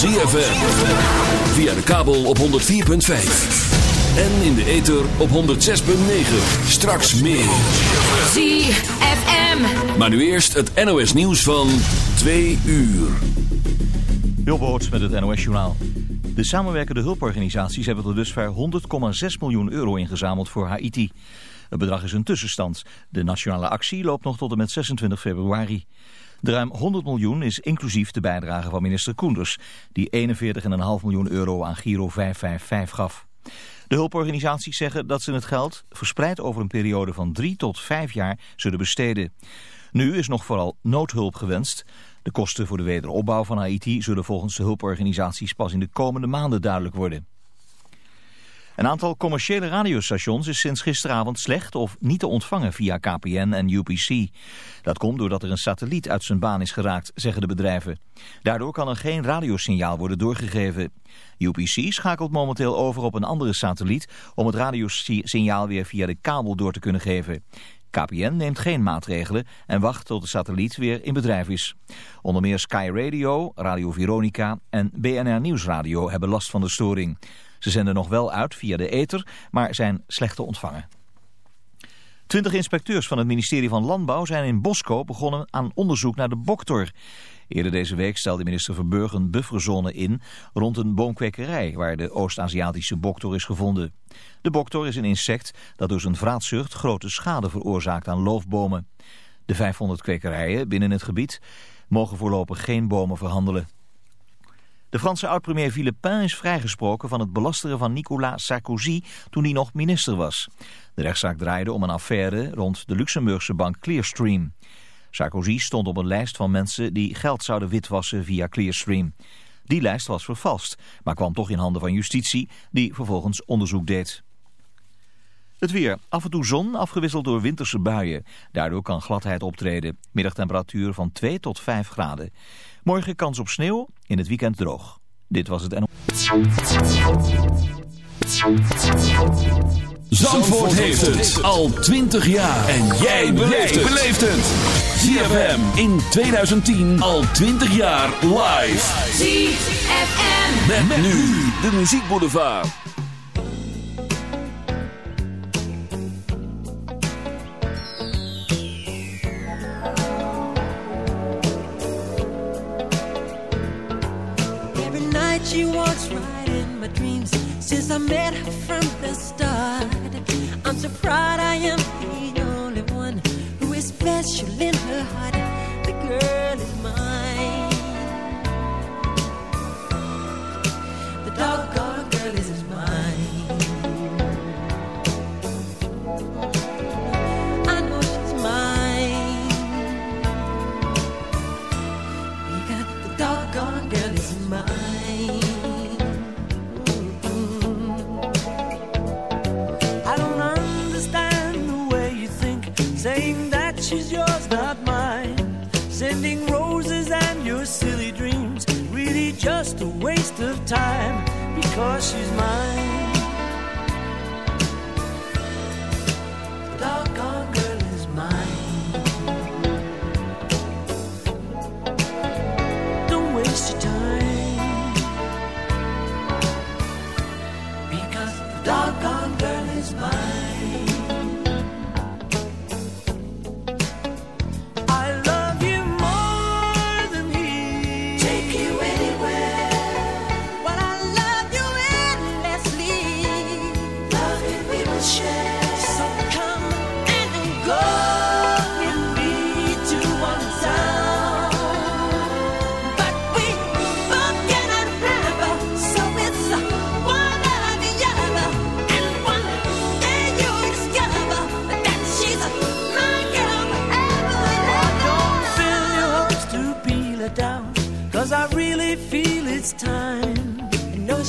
ZFM. Via de kabel op 104.5. En in de ether op 106.9. Straks meer. ZFM. Maar nu eerst het NOS nieuws van 2 uur. Jobboot met het NOS Journaal. De samenwerkende hulporganisaties hebben tot dusver 100,6 miljoen euro ingezameld voor Haiti. Het bedrag is een tussenstand. De nationale actie loopt nog tot en met 26 februari. De ruim 100 miljoen is inclusief de bijdrage van minister Koenders... die 41,5 miljoen euro aan Giro 555 gaf. De hulporganisaties zeggen dat ze het geld verspreid over een periode van drie tot vijf jaar zullen besteden. Nu is nog vooral noodhulp gewenst. De kosten voor de wederopbouw van Haiti zullen volgens de hulporganisaties pas in de komende maanden duidelijk worden. Een aantal commerciële radiostations is sinds gisteravond slecht of niet te ontvangen via KPN en UPC. Dat komt doordat er een satelliet uit zijn baan is geraakt, zeggen de bedrijven. Daardoor kan er geen radiosignaal worden doorgegeven. UPC schakelt momenteel over op een andere satelliet om het radiosignaal weer via de kabel door te kunnen geven. KPN neemt geen maatregelen en wacht tot de satelliet weer in bedrijf is. Onder meer Sky Radio, Radio Veronica en BNR Nieuwsradio hebben last van de storing. Ze zenden nog wel uit via de ether, maar zijn slecht te ontvangen. Twintig inspecteurs van het ministerie van Landbouw zijn in Bosco begonnen aan onderzoek naar de boktor. Eerder deze week stelde minister Verburg een bufferzone in rond een boomkwekerij waar de Oost-Aziatische boktor is gevonden. De boktor is een insect dat door zijn vraatzucht grote schade veroorzaakt aan loofbomen. De 500 kwekerijen binnen het gebied mogen voorlopig geen bomen verhandelen. De Franse oud-premier Villepin is vrijgesproken van het belasteren van Nicolas Sarkozy toen hij nog minister was. De rechtszaak draaide om een affaire rond de Luxemburgse bank Clearstream. Sarkozy stond op een lijst van mensen die geld zouden witwassen via Clearstream. Die lijst was vervalst, maar kwam toch in handen van justitie, die vervolgens onderzoek deed. Het weer. Af en toe zon, afgewisseld door winterse buien. Daardoor kan gladheid optreden. Middagtemperatuur van 2 tot 5 graden. Morgen kans op sneeuw, in het weekend droog. Dit was het en. Zandvoort heeft het al 20 jaar. En jij beleeft het. ZFM in 2010 al 20 jaar live. ZFM. Met, met nu de muziekboulevard. Night she walks right in my dreams since I met her from the start. Of time because she's mine.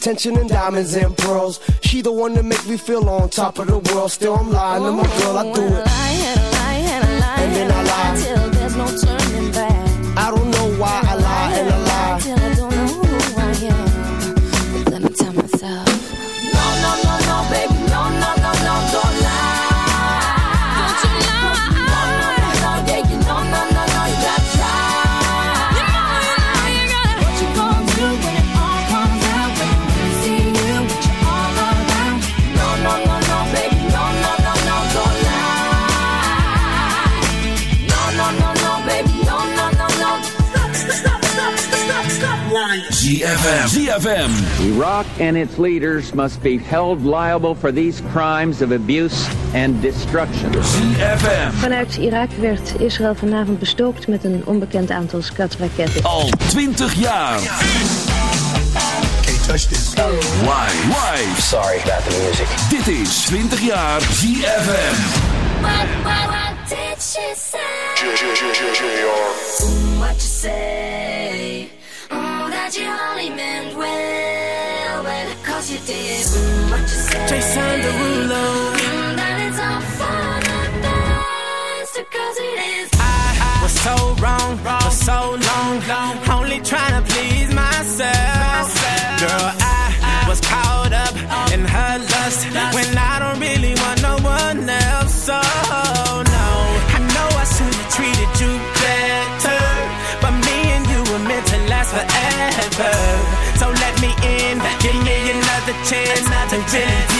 attention and diamonds and pearls. She the one that make me feel on top of the world. Still, I'm lying to my girl. I do it. And then I lie. ZFM. Iraq and its leaders must be held liable for these crimes of abuse and destruction. ZFM. Vanuit Irak werd Israël vanavond bestookt met een onbekend aantal skatraketten. Al 20 jaar. Live. Live. Sorry about the music. Dit is 20 jaar ZFM. What, what, what did she say? What you say? Oh, that you only meant Jason Derulo. I, was so wrong, for so long. Only trying to please myself. Girl, I, was caught up oh. in her lust, lust when I don't really want no one else. So no, I know I should have treated you better, but me and you were meant to last forever chance not to really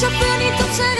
chauffeur niet op zijn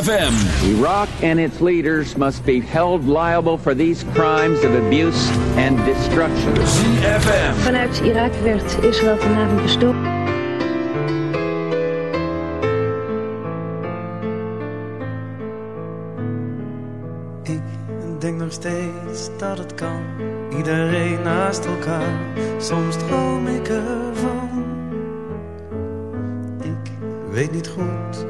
ZFM. Iraq and its leaders must be held liable for these crimes of abuse and destruction. ZFM. Vanuit Irak werd Israël vanavond bestookt. Ik denk nog steeds dat het kan, iedereen naast elkaar, soms droom ik ervan. Ik weet niet goed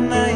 night.